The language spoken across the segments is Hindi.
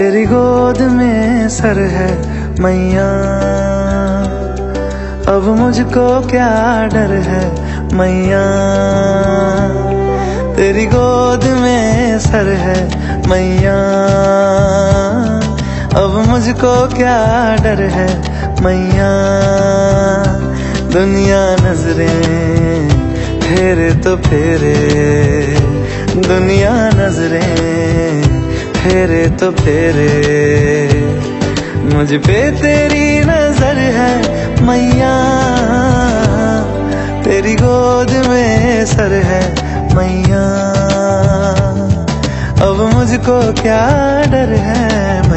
तेरी गोद में सर है मैया। अब मुझको क्या डर है मैया। तेरी गोद में सर है मैया। अब मुझको क्या डर है मैया। दुनिया नज़रें, फेरे तो फेरे। दुनिया नज़रें। फेरे तो फेरे। मुझ पे तेरी नज़र है मैया। तेरी गोद में सर है मैया। अब मुझको क्या डर है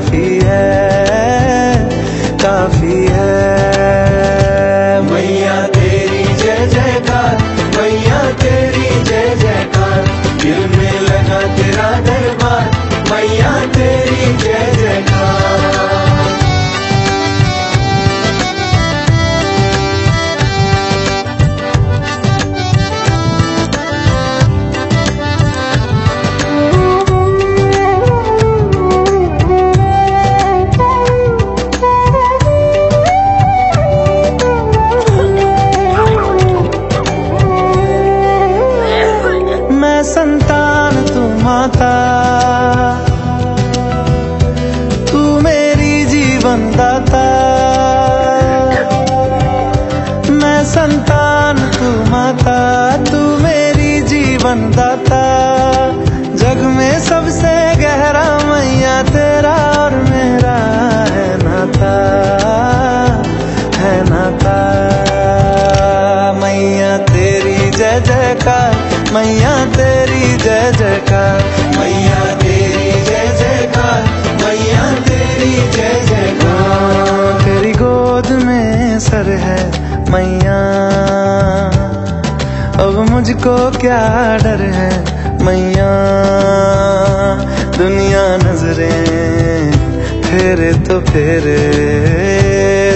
जयकारा दाता मैं संतान, तू माता, तू मेरी जीवन दाता जग में सबसे गहरा मैया तेरा और मेरा है नाता है नाता। मैया तेरी जय जयकार, मैया तेरी जय जयकार, मैया तेरी गोद में सर है मैया। अब मुझको क्या डर है मैया? दुनिया नज़रें फेरे तो फेरे।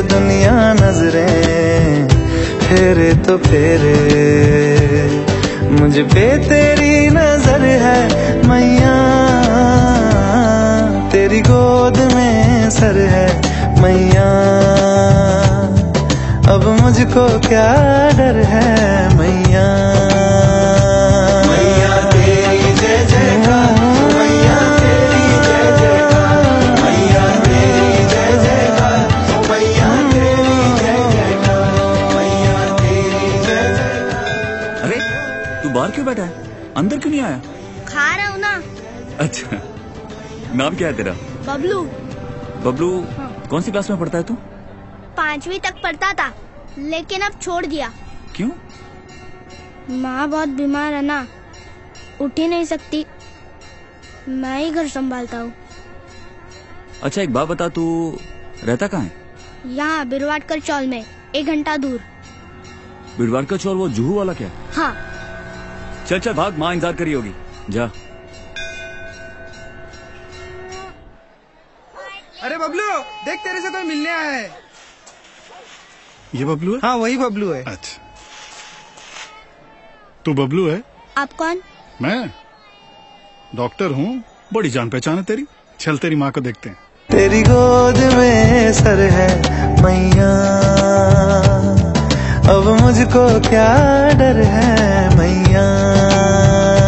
दुनिया नज़रें फेरे तो फेरे। मुझ पे तेरी नज़र है मैया। तेरी गोद में सर है मैया। अब मुझको क्या डर है मैया। मैया तेरी जय जयकार मैया तेरी जय जयकार मैया तेरी जय जयकार मैया तेरी जय जयकार मैया तेरी जय जयकार। अरे तू बाहर क्यों बैठा है? अंदर क्यों नहीं आया? खा रहा हूँ ना। अच्छा नाम क्या है तेरा? बबलू। बबलू कौन सी क्लास में पढ़ता है तू? पांचवी तक पढ़ता था लेकिन अब छोड़ दिया। क्यों? माँ बहुत बीमार है ना उठ ही नहीं सकती। मैं ही घर संभालता हूँ। अच्छा एक बात बता तू रहता कहाँ है? यहाँ बिरवाटकर चौल में एक घंटा दूर। बिड़वार चौल वो जुहू वाला क्या? हाँ। चल चल भाग माँ इंतज़ार करी होगी। जा। अरे बबलू देख तेरे से कोई मिलने आया है। ये बबलू है? हाँ वही बबलू है। अच्छा। तू बबलू है? आप कौन? मैं? डॉक्टर हूँ बड़ी जान पहचान है तेरी। चल तेरी माँ को देखते हैं। तेरी गोद में सर है मैया। अब मुझको क्या डर है मैया? मैया